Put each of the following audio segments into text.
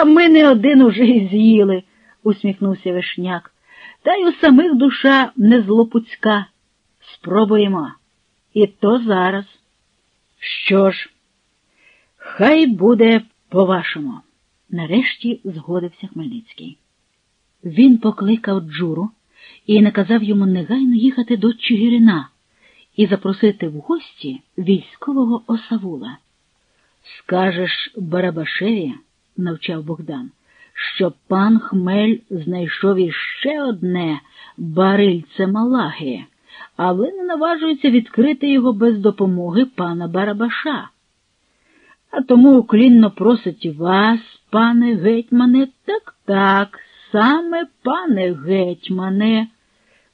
А ми не один уже й з'їли, усміхнувся вишняк. Та й у самих душа не злопуцька. Спробуємо. І то зараз. Що ж, хай буде по-вашому, нарешті згодився Хмельницький. Він покликав Джуру і наказав йому негайно їхати до Чигирина і запросити в гості військового осавула. Скажеш Барабашеві, навчав Богдан, що пан Хмель знайшов іще одне барильце Малаги, але не наважується відкрити його без допомоги пана Барабаша. А тому уклінно просить вас, пане гетьмане, так так, саме пане гетьмане,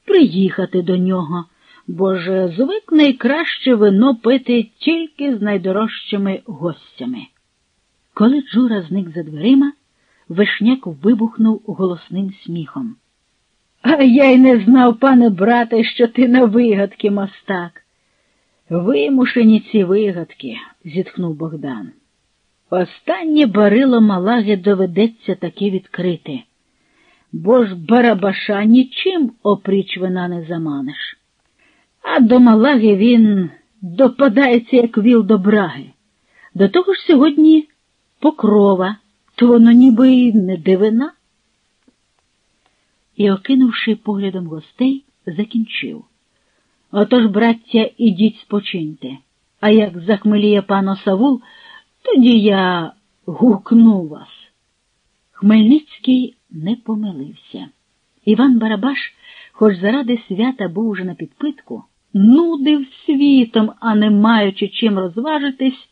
приїхати до нього, бо ж звик найкраще вино пити тільки з найдорожчими гостями. Коли Джура зник за дверима, вишняк вибухнув голосним сміхом. А я й не знав, пане брате, що ти на вигадки мастак. Вимушені ці вигадки, зітхнув Богдан. Останнє барило малаги доведеться таки відкрити, бо ж барабаша нічим опріч вина не заманиш. А до малаги він допадається, як віл до браги. До того ж сьогодні покрова, то воно ніби не дивина. І, окинувши поглядом гостей, закінчив. Отож, браття, ідіть спочиньте, а як захмеліє пан Осавул, тоді я гукну вас. Хмельницький не помилився. Іван Барабаш, хоч заради свята був уже на підпитку, нудив світом, а не маючи чим розважитись,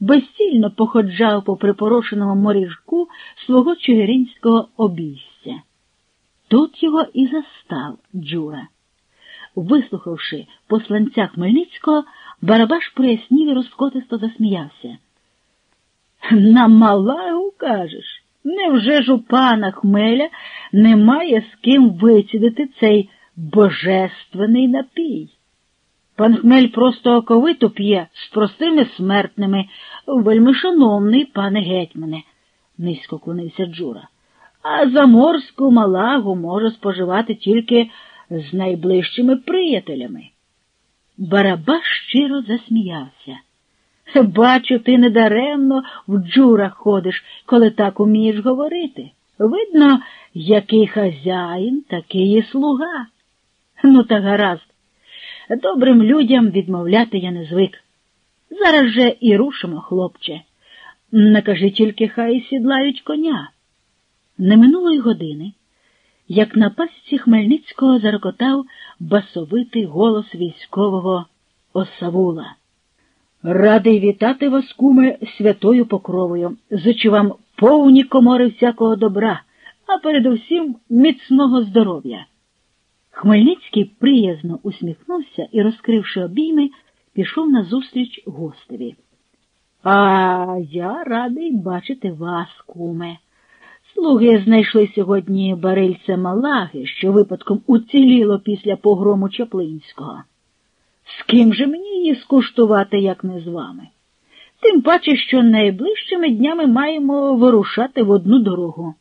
безцільно походжав по припорошеному моріжку свого чигиринського обійстя. Тут його і застав Джура. Вислухавши посланця Хмельницького, Барабаш прояснів і розкотисто засміявся. На малагу кажеш, невже ж у пана Хмеля немає з ким вицідити цей божественний напій? Пан Хмель просто оковито п'є з простими смертними, вельми шановний пане гетьмане, низько клонився Джура. А заморську малагу може споживати тільки з найближчими приятелями. Барабаш щиро засміявся. Бачу, ти недаремно в джурах ходиш, коли так умієш говорити. Видно, який хазяїн, такий і слуга. Ну, та гаразд. Добрим людям відмовляти я не звик. Зараз же і рушимо, хлопче. Накажи тільки хай сідлають коня. Не минулої години, як на пасці Хмельницького зарокотав басовитий голос військового осавула. Радий вітати вас, куме, святою покровою. Зичу вам повні комори всякого добра, а передусім міцного здоров'я. Хмельницький приязно усміхнувся і, розкривши обійми, пішов назустріч гостеві. А я радий бачити вас, куме. Слуги знайшли сьогодні барильце Малаги, що випадком уціліло після погрому Чаплинського. З ким же мені її скуштувати, як не з вами? Тим паче, що найближчими днями маємо вирушати в одну дорогу.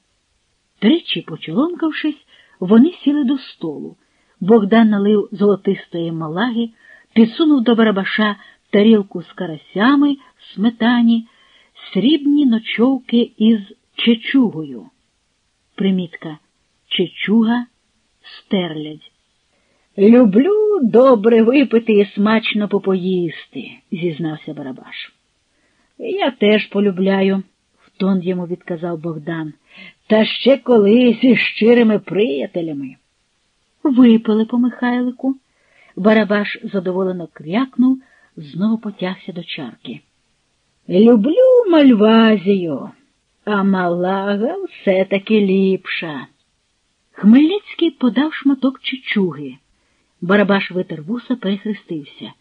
Тричі, почоломкавшись, вони сіли до столу. Богдан налив золотистої малаги, підсунув до барабаша тарілку з карасями, сметані, срібні ночовки із чечугою. Примітка чечуга стерлядь. Люблю добре випити і смачно попоїсти, зізнався Барабаш. Я теж полюбляю, втон йому відказав Богдан, та ще колись із щирими приятелями. Випили по Михайлику. Барабаш задоволено крякнув, знову потягся до чарки. Люблю Мальвазію, а малага все таки ліпша. Хмельницький подав шматок чечуги. Барабаш витер вуса, перехрестився.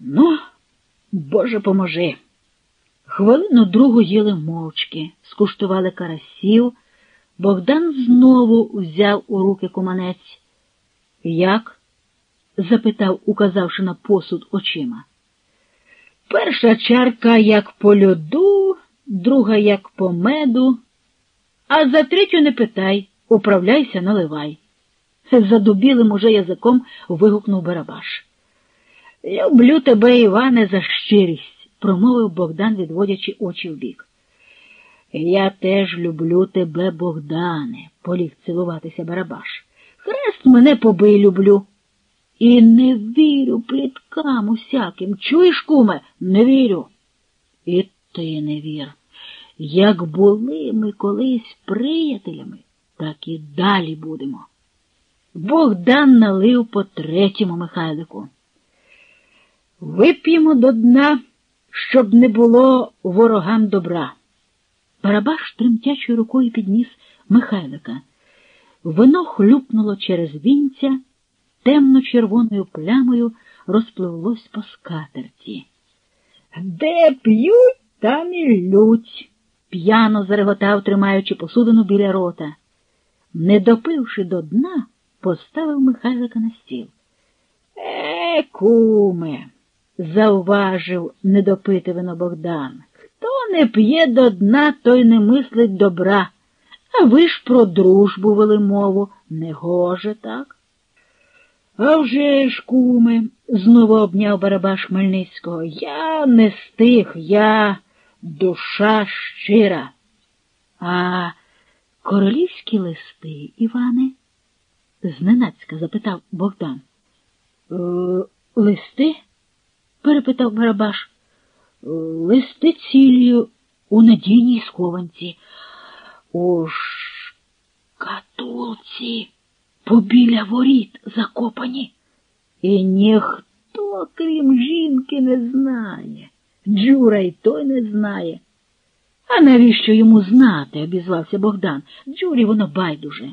Ну, Боже поможи. Хвилину другу їли мовчки, скуштували карасів. Богдан знову взяв у руки куманець. Як? запитав, указавши на посуд очима. Перша чарка, як по льоду, друга як по меду, а за третю не питай, управляйся, наливай. Задубілим уже язиком вигукнув Барабаш. Люблю тебе, Іване, за щирість, промовив Богдан, відводячи очі вбік. Я теж люблю тебе, Богдане, поліг цілуватися Барабаш. Хрест мене побий люблю. І не вірю пліткам усяким. Чуєш, куме, не вірю. І ти не вір. Як були ми колись приятелями, так і далі будемо. Богдан налив по третьому Михайлику. Вип'ємо до дна, щоб не було ворогам добра. Барабаш тремтячою рукою підніс Михайлика. Вино хлюпнуло через вінця, темно-червоною плямою розпливлось по скатерті. Де п'ють, там і лють, п'яно зареготав, тримаючи посудину біля рота. Не допивши до дна, поставив Михайлика на стіл. Е, куме, зауважив недопитивано Богдан. Не п'є до дна, той не мислить добра. А ви ж про дружбу вели мову. Не гоже так? А вже ж, куме, знову обняв Барабаш Хмельницького. Я не стих, я душа щира. А королівські листи, Іване? зненацька запитав Богдан. «Е, листи? перепитав Барабаш. «Е, листи цілі у надійній схованці. У шкатулці побіля воріт закопані. І ніхто, крім жінки, не знає. Джура й той не знає. А навіщо йому знати? обізвався Богдан. Джурі воно байдуже.